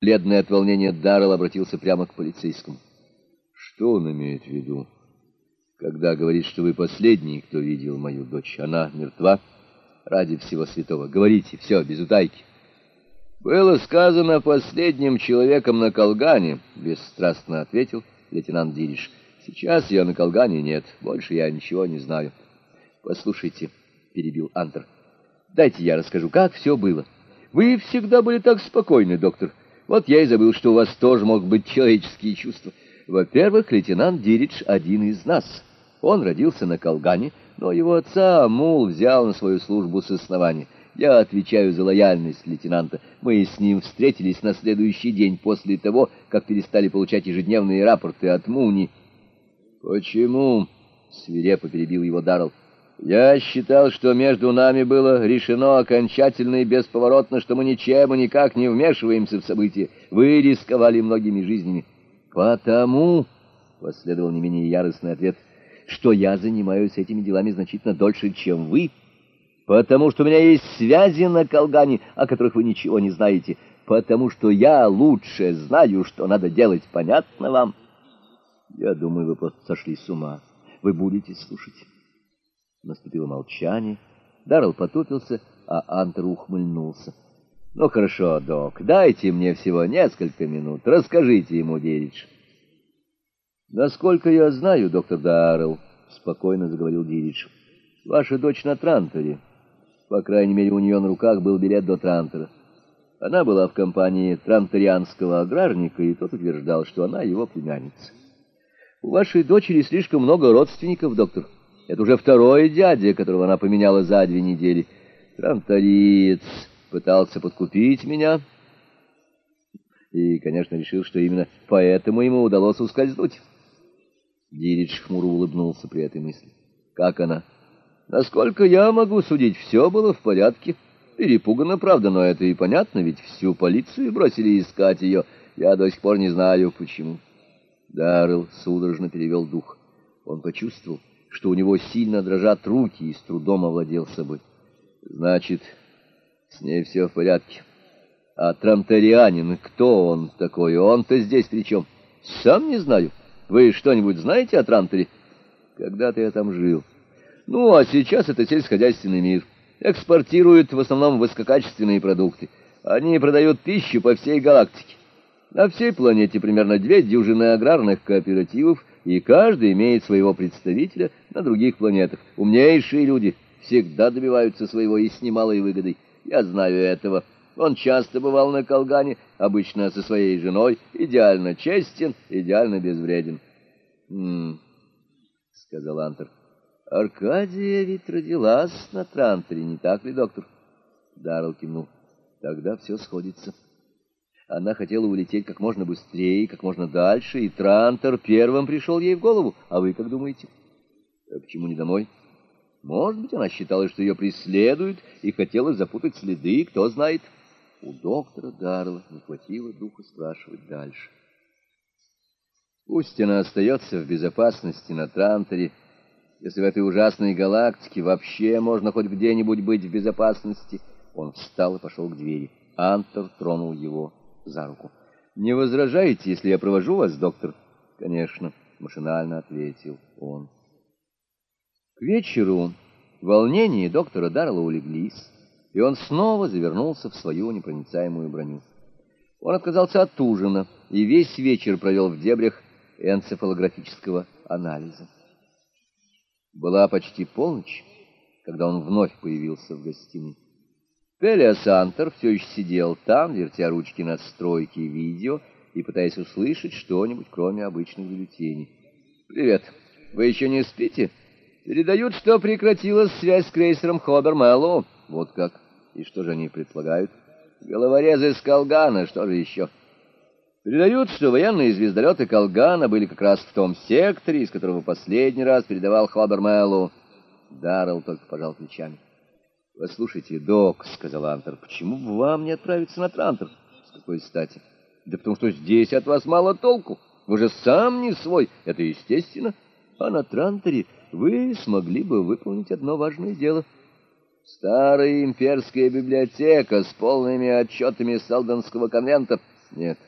Бледный от волнения Даррелл обратился прямо к полицейскому. «Что он имеет в виду, когда говорит, что вы последний, кто видел мою дочь? Она мертва? Ради всего святого. Говорите, все, без утайки». «Было сказано последним человеком на Колгане», — бесстрастно ответил лейтенант Дириш. «Сейчас ее на Колгане нет, больше я ничего не знаю». «Послушайте», — перебил Антер, — «дайте я расскажу, как все было. Вы всегда были так спокойны, доктор». Вот я и забыл, что у вас тоже могут быть человеческие чувства. Во-первых, лейтенант Диридж один из нас. Он родился на Колгане, но его отца Мул взял на свою службу с основания. Я отвечаю за лояльность лейтенанта. Мы с ним встретились на следующий день после того, как перестали получать ежедневные рапорты от Муни. «Почему?» — свирепо перебил его Даррелл. Я считал, что между нами было решено окончательно и бесповоротно, что мы ничем и никак не вмешиваемся в события. Вы рисковали многими жизнями. Потому, — последовал не менее яростный ответ, — что я занимаюсь этими делами значительно дольше, чем вы, потому что у меня есть связи на Колгане, о которых вы ничего не знаете, потому что я лучше знаю, что надо делать, понятно вам? Я думаю, вы просто сошли с ума. Вы будете слушать. Наступило молчание. Даррелл потупился, а Антер ухмыльнулся. «Ну хорошо, док, дайте мне всего несколько минут. Расскажите ему, Диридж». «Насколько я знаю, доктор Даррелл», — спокойно заговорил Диридж, — «ваша дочь на Транторе. По крайней мере, у нее на руках был билет до Трантора. Она была в компании транторианского аграрника, и тот утверждал, что она его племянница. У вашей дочери слишком много родственников, доктор». Это уже второй дядя, которого она поменяла за две недели. Транториец пытался подкупить меня. И, конечно, решил, что именно поэтому ему удалось ускользнуть. Диридж хмуро улыбнулся при этой мысли. Как она? Насколько я могу судить, все было в порядке. Перепугана, правда, но это и понятно, ведь всю полицию бросили искать ее. Я до сих пор не знаю, почему. Даррелл судорожно перевел дух. Он почувствовал, что у него сильно дрожат руки и с трудом овладел собой. Значит, с ней все в порядке. А Транторианин, кто он такой? Он-то здесь при чем? Сам не знаю. Вы что-нибудь знаете о Транторе? Когда-то я там жил. Ну, а сейчас это сельскохозяйственный мир. Экспортируют в основном высококачественные продукты. Они продают пищу по всей галактике. На всей планете примерно две дюжины аграрных кооперативов, и каждый имеет своего представителя на других планетах. Умнейшие люди всегда добиваются своего и с немалой выгодой. Я знаю этого. Он часто бывал на Колгане, обычно со своей женой, идеально честен, идеально безвреден. «М-м», сказал Антер. «Аркадия ведь родилась на Транторе, не так ли, доктор?» Даррелл кивнул. «Тогда все сходится». Она хотела улететь как можно быстрее, как можно дальше, и Трантор первым пришел ей в голову. А вы как думаете? А почему не домой? Может быть, она считала, что ее преследуют, и хотела запутать следы, кто знает. У доктора Дарла не хватило духа спрашивать дальше. Пусть она остается в безопасности на Транторе, если в этой ужасной галактике вообще можно хоть где-нибудь быть в безопасности. Он встал и пошел к двери. Антор тронул его за руку. «Не возражаете, если я провожу вас, доктор?» «Конечно», — машинально ответил он. К вечеру волнения доктора Даррелла улеглись, и он снова завернулся в свою непроницаемую броню. Он отказался от ужина и весь вечер провел в дебрях энцефалографического анализа. Была почти полночь, когда он вновь появился в гостиной. Пелиас Антер все еще сидел там, вертя ручки настройки видео и пытаясь услышать что-нибудь, кроме обычных бюллетеней. «Привет. Вы еще не спите?» «Передают, что прекратилась связь с крейсером Хобер Мэллоу». «Вот как? И что же они предполагают?» «Головорезы с Колгана. Что же еще?» «Передают, что военные звездолеты Колгана были как раз в том секторе, из которого последний раз передавал Хобер Мэллоу». Даррелл только пожал плечами. «Послушайте, док», — сказал Антер, — «почему вам не отправиться на Трантор?» «С какой стати?» «Да потому что здесь от вас мало толку. Вы же сам не свой, это естественно. А на Транторе вы смогли бы выполнить одно важное дело. Старая имперская библиотека с полными отчетами Салденского конвента Нет.